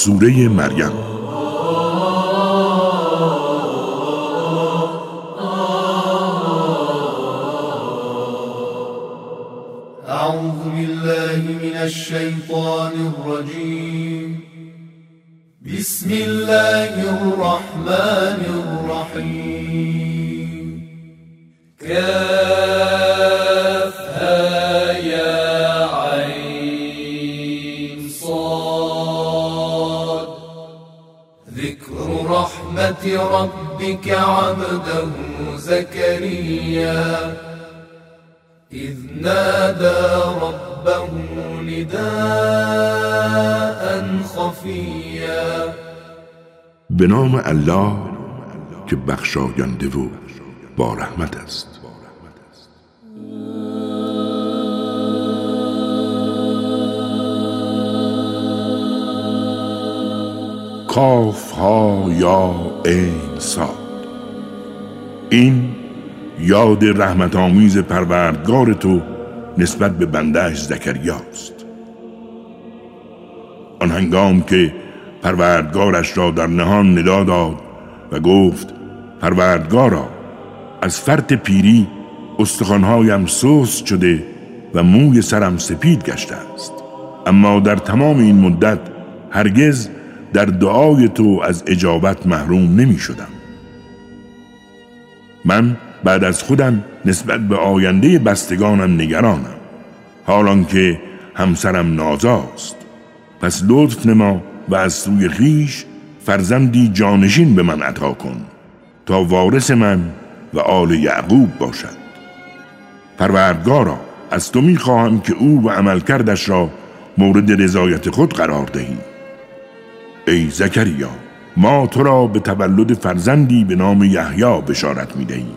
سوره مریم. أعوذ بالله من الشیطان الرجیم بسم الله الرحمن الرحیم كافها يا عين صاد. ذكر رحمة ربك عبده زكريا. إذ نادى ربه نداء خفيا. به الله که بخشاینده و با رحمت است. کاف ها یا این صاد این یاد رحمت آمیز پروردگار تو نسبت به بندهش زکریاست. آن هنگام که پروردگارش را در نهان ندا داد و گفت پروردگارا از فرط پیری استخوانهایم سوس شده و موی سرم سپید گشته است. اما در تمام این مدت هرگز در دعای تو از اجابت محروم نمی شدم من بعد از خودم نسبت به آینده بستگانم نگرانم حالان که همسرم نازاست. پس لطف نما و از سوی خیش فرزندی جانشین به من عطا کن تا وارث من و آل یعقوب باشد. پروردگارا از تو می‌خواهم که او و عملکردش را مورد رضایت خود قرار دهی ای زکریا ما تو را به تولد فرزندی به نام یحیی بشارت می‌دهیم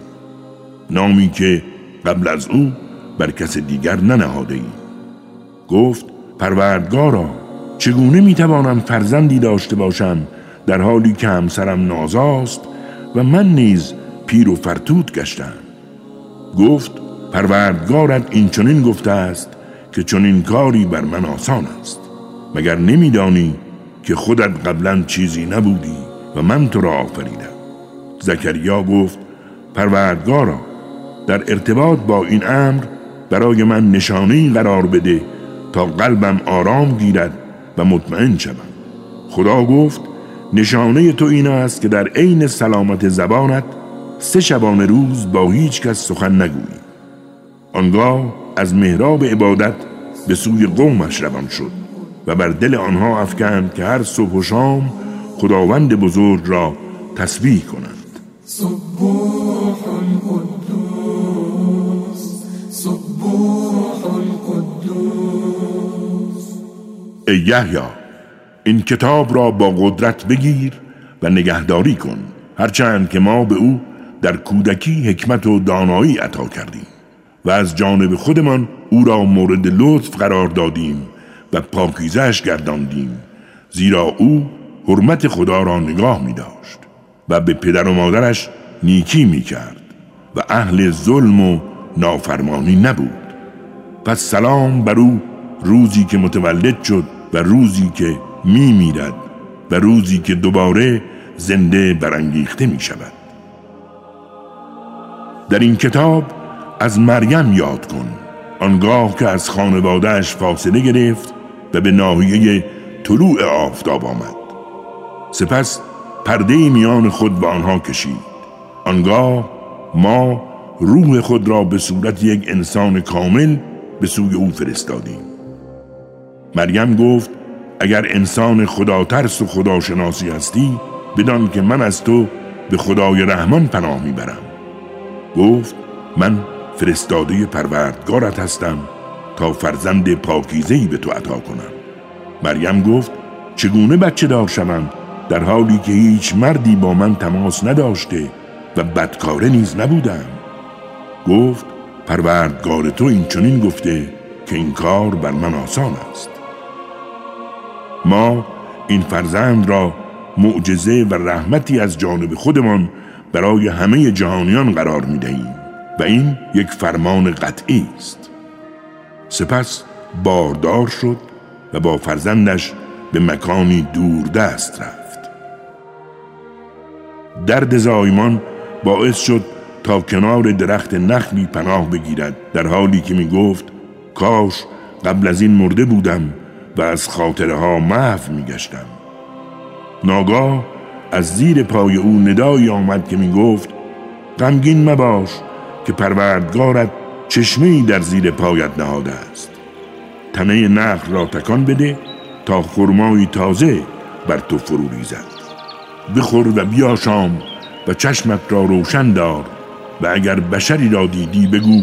نامی که قبل از او بر کس دیگر ننهاده ای. گفت پروردگارا چگونه می‌توانم فرزندی داشته باشم در حالی که همسرم نازاست و من نیز پیر و فرتوت گشتم؟ گفت پروردگارت این چنین گفته است که چنین کاری بر من آسان است. مگر نمیدانی که خودت قبلا چیزی نبودی و من تو را آفریدم. زکریا گفت پروردگارا در ارتباط با این امر برای من نشانی قرار بده تا قلبم آرام گیرد و مطمئن شوم. خدا گفت نشانه تو این است که در عین سلامت زبانت سه شبانه روز با هیچ کس سخن نگویی. آنگاه از محراب عبادت به سوی قومش روان شد. و بر دل آنها افکند که هر صبح و شام خداوند بزرگ را تسبیح کنند. سبوح قدوس سبوح قدوس ای یحیی این کتاب را با قدرت بگیر و نگهداری کن هرچند که ما به او در کودکی حکمت و دانایی عطا کردیم و از جانب خودمان او را مورد لطف قرار دادیم. و پاکیزش گرداندیم زیرا او حرمت خدا را نگاه می داشت و به پدر و مادرش نیکی می کرد و اهل ظلم و نافرمانی نبود. پس سلام بر او روزی که متولد شد و روزی که می میرد و روزی که دوباره زنده برانگیخته می شود در این کتاب از مریم یاد کن آنگاه که از خانوادهش فاصله گرفت و به ناحیه طلوع آفتاب آمد. سپس پرده میان خود با آنها کشید. آنگاه ما روح خود را به صورت یک انسان کامل به سوی او فرستادیم. مریم گفت اگر انسان خدا ترس و خداشناسی هستی بدان که من از تو به خدای رحمان پناه می‌برم. گفت من فرستاده پروردگارت هستم. تا فرزند پاکیزهی به تو عطا کنم. مریم گفت چگونه بچه دار شوم؟ در حالی که هیچ مردی با من تماس نداشته و بدکاره نیز نبودم. گفت پروردگار تو این چنین گفته که این کار بر من آسان است. ما این فرزند را معجزه و رحمتی از جانب خودمان برای همه جهانیان قرار می دهیم و این یک فرمان قطعی است. سپس باردار شد و با فرزندش به مکانی دور دست رفت. درد زایمان باعث شد تا کنار درخت نخلی پناه بگیرد در حالی که می گفت کاش قبل از این مرده بودم و از خاطره ها محو می گشتم ناگاه از زیر پای او ندایی آمد که می گفت غمگین مباش که پروردگارت چشمه در زیر پایت نهاده است. تنه نخل را تکان بده تا خرمایی تازه بر تو فرو ریزد. بخور و بیا شام و چشمت را روشن دار و اگر بشری را دیدی بگو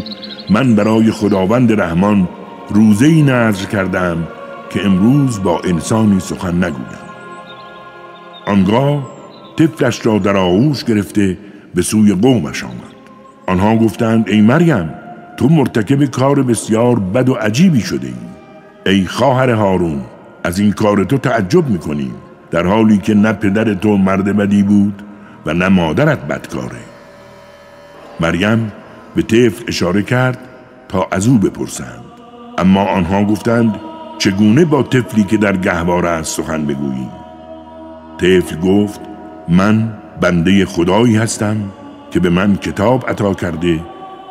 من برای خداوند رحمان روزه ای نظر کردم که امروز با انسانی سخن نگویم. آنگاه طفلش را در آغوش گرفته به سوی قومش آمد. آنها گفتند ای مریم تو مرتکب کار بسیار بد و عجیبی شده ای. ای خواهر هارون از این کار تو تعجب می‌کنیم در حالی که نه پدر تو مرد بدی بود و نه مادرت بدکاره. مریم به طفل اشاره کرد تا از او بپرسند. اما آنها گفتند چگونه با طفلی که در گهواره است سخن بگوییم طفل گفت من بنده خدایی هستم که به من کتاب عطا کرده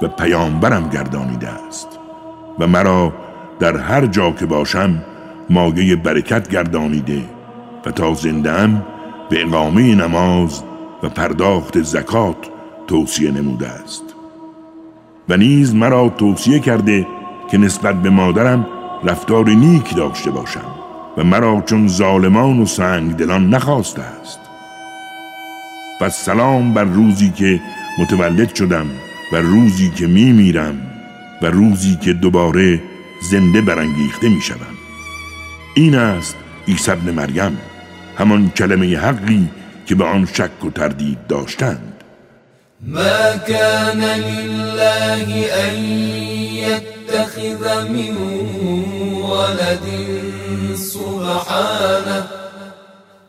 و پیامبرم گردانیده است و مرا در هر جا که باشم ماگه برکت گردانیده و تا زندم به اقامه نماز و پرداخت زکات توصیه نموده است. و نیز مرا توصیه کرده که نسبت به مادرم رفتار نیک داشته باشم و مرا چون ظالمان و سنگ دلان نخواسته است. پس سلام بر روزی که متولد شدم و روزی که می میرم و روزی که دوباره زنده برانگیخته می شدم. این است عیسی ابن مریم همان کلمه حقی که به آن شک و تردید داشتند ما كان لله أن يتخذ من ولد سبحانه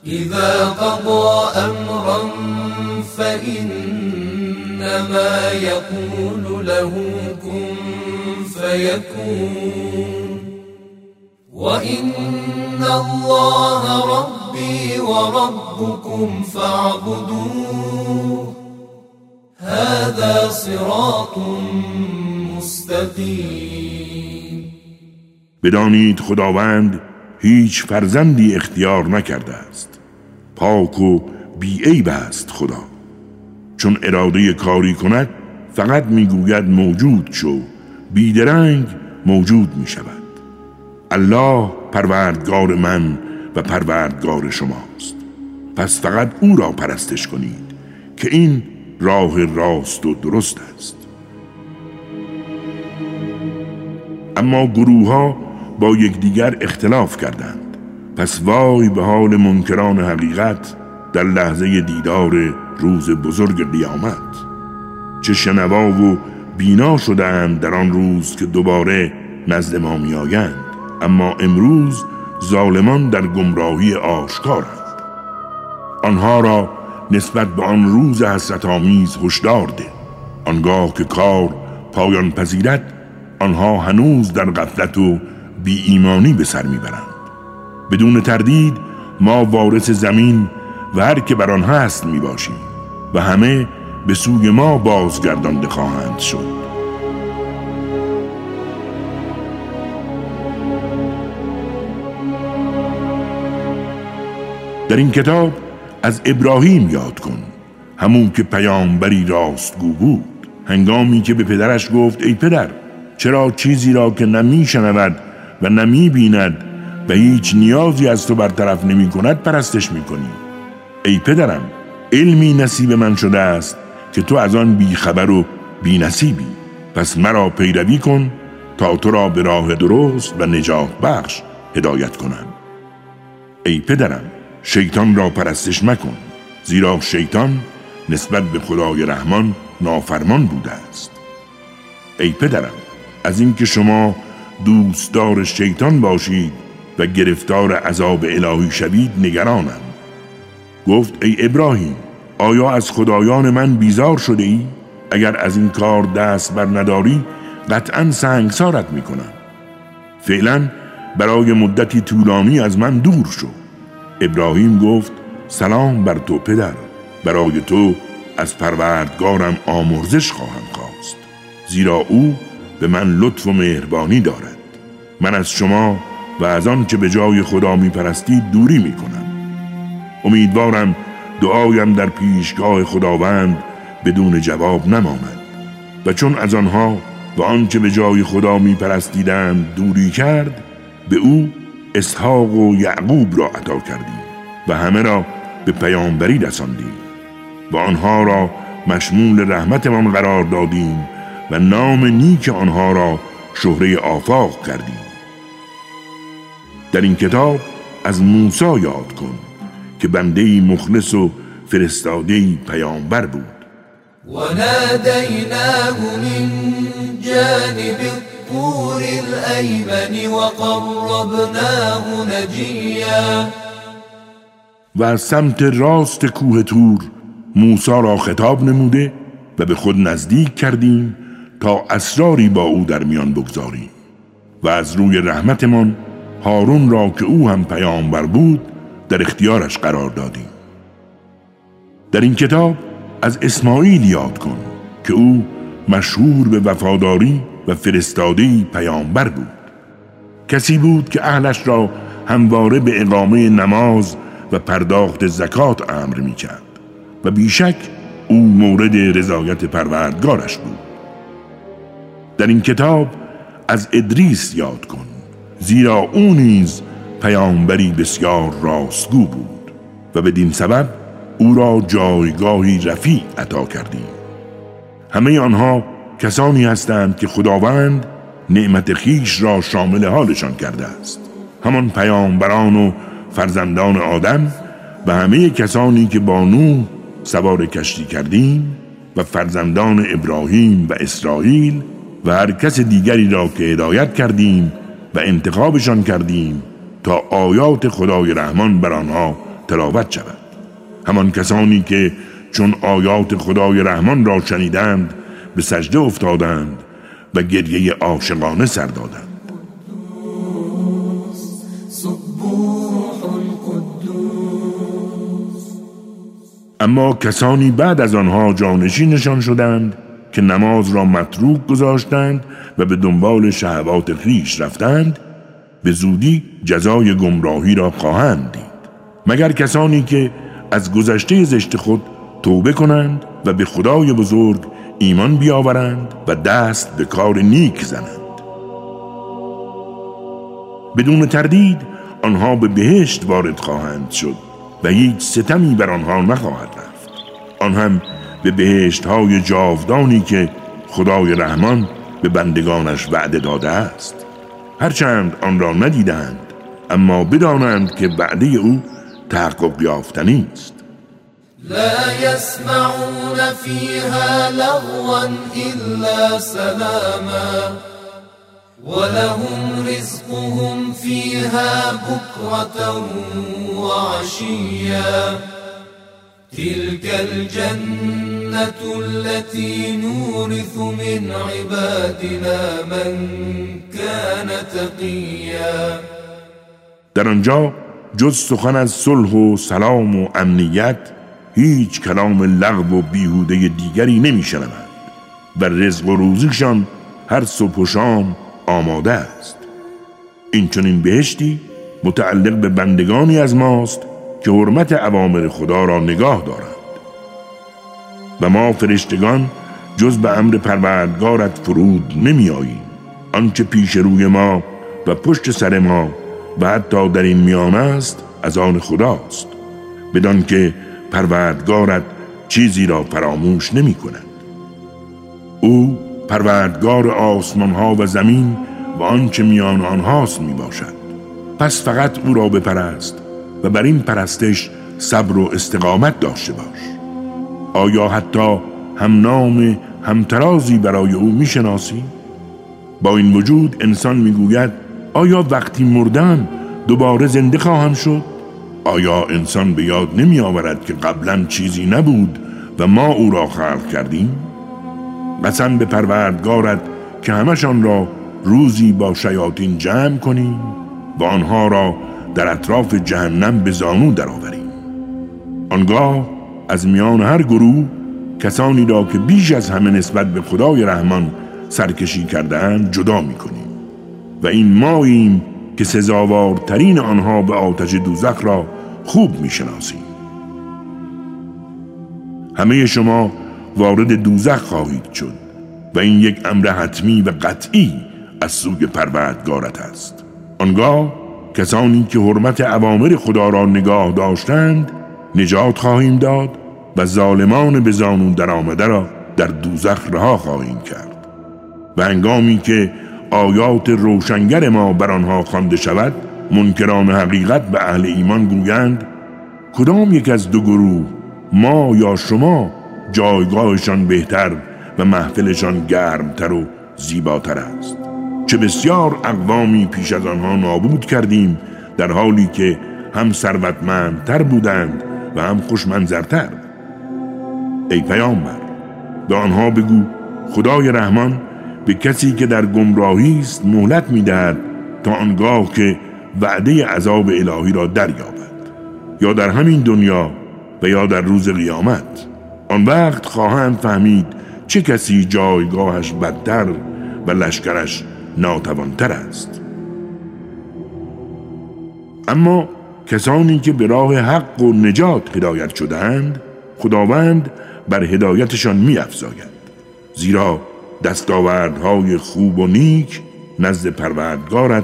إذا قضى أمرا فإنما يقول له كن فيكون. وإن الله ربي وربكم فاعبدوه. هذا صراط مستقیم بدانید خداوند هیچ فرزندی اختیار نکرده است. پاک و بیعیب است خدا. چون اراده کاری کند فقط می‌گوید موجود شو. بیدرنگ موجود می شود الله پروردگار من و پروردگار شماست. پس فقط او را پرستش کنید که این راه راست و درست است. اما گروه ها با یکدیگر اختلاف کردند. پس وای به حال منکران حقیقت در لحظه دیدار روز بزرگ قیامت. چه شنوا و بینا شدند در آن روز که دوباره نزد ما میآیند. اما امروز ظالمان در گمراهی آشکارند. آنها را نسبت به آن روز حسرت آمیز هشدار ده. آنگاه که کار پایان پذیرد آنها هنوز در غفلت و بی ایمانی به سر می‌برند. بدون تردید ما وارث زمین و هر که بر آن هست می‌باشیم. و همه به سوی ما بازگردانده خواهند شد. در این کتاب از ابراهیم یاد کن. همون که پیامبری راستگو بود. هنگامی که به پدرش گفت ای پدر چرا چیزی را که نمی شنود و نمی بیند و هیچ نیازی از تو برطرف نمی کند پرستش می کنی ای پدرم علمی نصیب من شده است که تو از آن بیخبر و بی نصیبی پس مرا پیروی کن تا تو را به راه درست و نجات بخش هدایت کنم. ای پدرم شیطان را پرستش مکن زیرا شیطان نسبت به خدای رحمان نافرمان بوده است. ای پدرم از اینکه شما دوستدار شیطان باشید و گرفتار عذاب الهی شوید نگرانم. گفت ای ابراهیم آیا از خدایان من بیزار شده ای؟ اگر از این کار دست بر نداری قطعا سنگسارت می‌کنم. فعلا برای مدتی طولانی از من دور شو. ابراهیم گفت سلام بر تو پدر برای تو از پروردگارم آمرزش خواهم خواست زیرا او به من لطف و مهربانی دارد. من از شما و از آن که به جای خدا می پرستید دوری می کنم امیدوارم دعایم در پیشگاه خداوند بدون جواب نماند. و چون از آنها و آنچه به جای خدا می پرستیدند دوری کرد به او اسحاق و یعقوب را عطا کردیم و همه را به پیامبری رساندیم و آنها را مشمول رحمتمان قرار دادیم و نام نیک آنها را شهره آفاق کردیم. در این کتاب از موسی یاد کن. که بنده مخلص و فرستاده پیامبر بود. و من جانب الطور الایمن و قربناه نجیا. و از سمت راست کوه تور موسی را خطاب نموده و به خود نزدیک کردیم تا اسراری با او در میان بگذاریم. و از روی رحمتمان هارون را که او هم پیامبر بود در اختیارش قرار دادیم. در این کتاب از اسماعیل یاد کن که او مشهور به وفاداری و فرستادی پیامبر بود. کسی بود که اهلش را همواره به اقامه نماز و پرداخت زکات امر می کرد و بیشک او مورد رضایت پروردگارش بود. در این کتاب از ادریس یاد کن زیرا او نیز پیامبری بسیار راستگو بود و بدین سبب او را جایگاهی رفیع عطا کردیم. همه آنها کسانی هستند که خداوند نعمت خیش را شامل حالشان کرده است. همان پیامبران و فرزندان آدم و همه کسانی که با نوح سوار کشتی کردیم و فرزندان ابراهیم و اسرائیل و هر کس دیگری را که هدایت کردیم و انتخابشان کردیم تا آیات خدای رحمان بر آنها تلاوت شود. همان کسانی که چون آیات خدای رحمان را شنیدند به سجده افتادند و گریه عاشقانه سر دادند. اما کسانی بعد از آنها جانشینشان شدند که نماز را متروک گذاشتند و به دنبال شهوات خیش رفتند به زودی جزای گمراهی را خواهند دید. مگر کسانی که از گذشته زشت خود توبه کنند و به خدای بزرگ ایمان بیاورند و دست به کار نیک زنند. بدون تردید آنها به بهشت وارد خواهند شد و هیچ ستمی بر آنها نخواهد رفت. آن هم به بهشت های جاودانی که خدای رحمان به بندگانش وعده داده است. هرچند آن را ندیدند اما بدانند که وعده او تحقق یافتنی است. لا يسمعون فيها لغوا إلا سلاما ولهم رزقهم فيها بكرة وعشيا. تلك الجنة التي نورث من عبادنا من كان تقيا. در آنجا جز سخن از صلح و سلام و امنیت هیچ کلام لغو و بیهوده دیگری نمی و رزق و روزیشان هر صبح و شام آماده است. این چنین بهشتی متعلق به بندگانی از ماست که حرمت عوامر خدا را نگاه دارند. و ما فرشتگان جز به امر پروردگارت فرود نمی آییم آنچه پیش روی ما و پشت سر ما و حتی در این میان است از آن خداست. بدان که پروردگارت چیزی را فراموش نمی کند او پروردگار آسمان ها و زمین و آنچه میان آنهاست می باشد پس فقط او را بپرست و بر این پرستش صبر و استقامت داشته باش. آیا حتی هم نام همترازی برای او می‌شناسی؟ با این وجود انسان می‌گوید آیا وقتی مردم دوباره زنده خواهم شد؟ آیا انسان به یاد نمی آورد که قبلا چیزی نبود و ما او را خلق کردیم؟ قسم به پروردگارد که همشان را روزی با شیاطین جمع کنیم و آنها را در اطراف جهنم به زانو درآوریم آنگاه از میان هر گروه کسانی را که بیش از همه نسبت به خدای رحمان سرکشی کردهاند جدا می‌کنیم. و این ماییم که سزاوارترین آنها به آتش دوزخ را خوب می‌شناسیم. همه شما وارد دوزخ خواهید شد و این یک امر حتمی و قطعی از سوی پروردگارت است. آنگاه کسانی که حرمت عوامر خدا را نگاه داشتند نجات خواهیم داد و ظالمان به زانون در آمده را در دوزخ رها خواهیم کرد. و انگامی که آیات روشنگر ما بر آنها خوانده شود منکران حقیقت به اهل ایمان گویند کدام یک از دو گروه ما یا شما جایگاهشان بهتر و محفلشان گرمتر و زیباتر است. چه بسیار اقوامی پیش از آنها نابود کردیم در حالی که هم ثروتمندتر بودند و هم خوشمنظرتر. ای پیامبر. به آنها بگو خدای رحمان به کسی که در گمراهی است مهلت می‌دهد تا آنگاه که وعده عذاب الهی را دریابد. یا در همین دنیا و یا در روز قیامت. آن وقت خواهند فهمید چه کسی جایگاهش بدتر و لشکرش ناتوانتر است. اما کسانی که به راه حق و نجات هدایت شدند خداوند بر هدایتشان می افزاید. زیرا دستاوردهای خوب و نیک نزد پروردگارت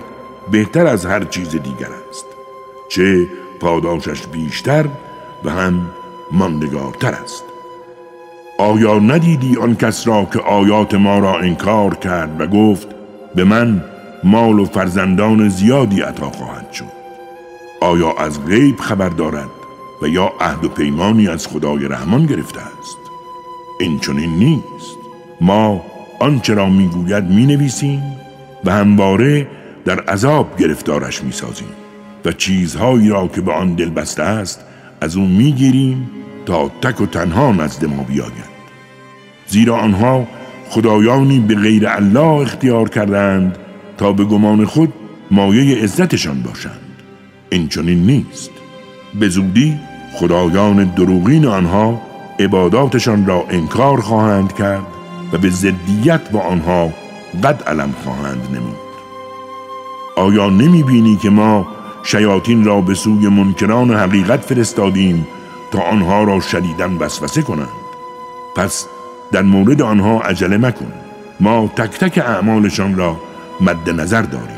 بهتر از هر چیز دیگر است. چه پاداشش بیشتر و هم ماندگارتر است. آیا ندیدی آن کس را که آیات ما را انکار کرد و گفت به من مال و فرزندان زیادی عطا خواهد شد؟ آیا از غیب خبر دارد و یا عهد و پیمانی از خدای رحمان گرفته است. این چنین نیست. ما آنچه را می‌گوید می‌نویسیم و همواره در عذاب گرفتارش می‌سازیم و چیزهایی را که به آن دل بسته است از او می‌گیریم تا تک و تنها نزد ما بیاید. زیرا آنها خدایانی به غیر الله اختیار کردند تا به گمان خود مایه عزتشان باشند. این چنین نیست. به زودی خدایان دروغین آنها عباداتشان را انکار خواهند کرد و به ضدیت با آنها قد علم خواهند نمود. آیا نمی بینی که ما شیاطین را به سوی منکران حقیقت فرستادیم تا آنها را شدیدن وسوسه کنند؟ پس در مورد آنها عجله مکن. ما تک تک اعمالشان را مد نظر داریم.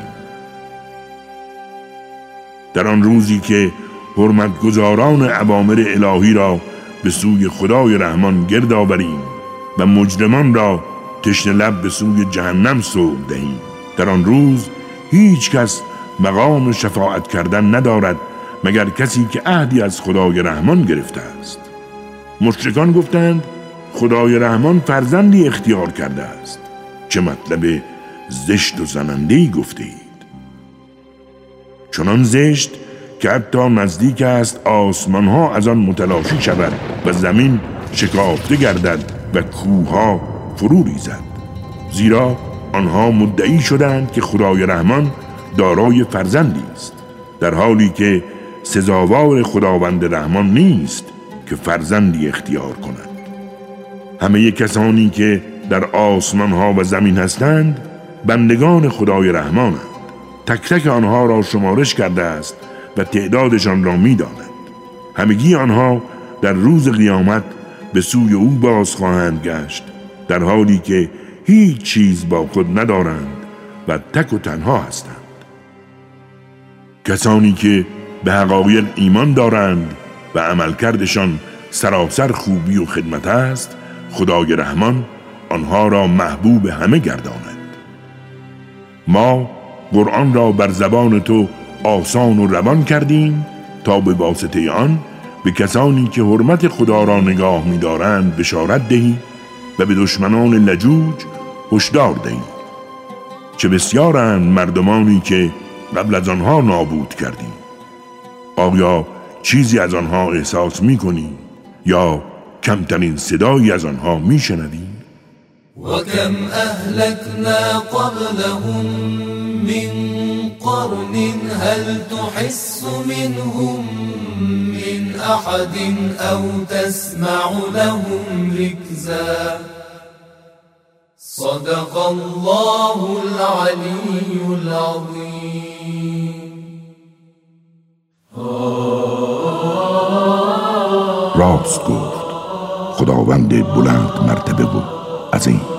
در آن روزی که حرمتگزاران عوامر الهی را به سوی خدای رحمان گرد آوریم و مجرمان را تشن لب به سوی جهنم سوق دهیم. در آن روز هیچ کس مقام شفاعت کردن ندارد مگر کسی که عهدی از خدای رحمان گرفته است. مشرکان گفتند خدای رحمان فرزندی اختیار کرده است. چه مطلب زشت و زنندهی گفته اید چنان زشت که حتی نزدیک است آسمان ها از آن متلاشی شود و زمین شکافته گردد و کوها فرو ریزد. زیرا آنها مدعی شدند که خدای رحمان دارای فرزندی است در حالی که سزاوار خداوند رحمان نیست که فرزندی اختیار کند. همه کسانی که در آسمان ها و زمین هستند بندگان خدای رحمانند. تک تک آنها را شمارش کرده است و تعدادشان را می‌داند. همگی آنها در روز قیامت به سوی او باز خواهند گشت در حالی که هیچ چیز با خود ندارند و تک و تنها هستند. کسانی که به حقایق ایمان دارند و عملکردشان سراسر خوبی و خدمت است خدای رحمان آنها را محبوب همه گرداند. ما قرآن را بر زبان تو آسان و روان کردیم تا به واسطه آن به کسانی که حرمت خدا را نگاه می‌دارند بشارت دهی و به دشمنان لجوج هشدار دهی چه بسیارند مردمانی که قبل از آنها نابود کردیم آیا چیزی از آنها احساس می یا کمترین صدایی از آنها می شنوی؟ و کم اهلکنا قبلهم من قرن هل تحس منهم من أحد أو تسمع لهم ركزا؟ صدق الله العلي العظيم. راست گفت. خداوند بلند مرتبه و عظیم.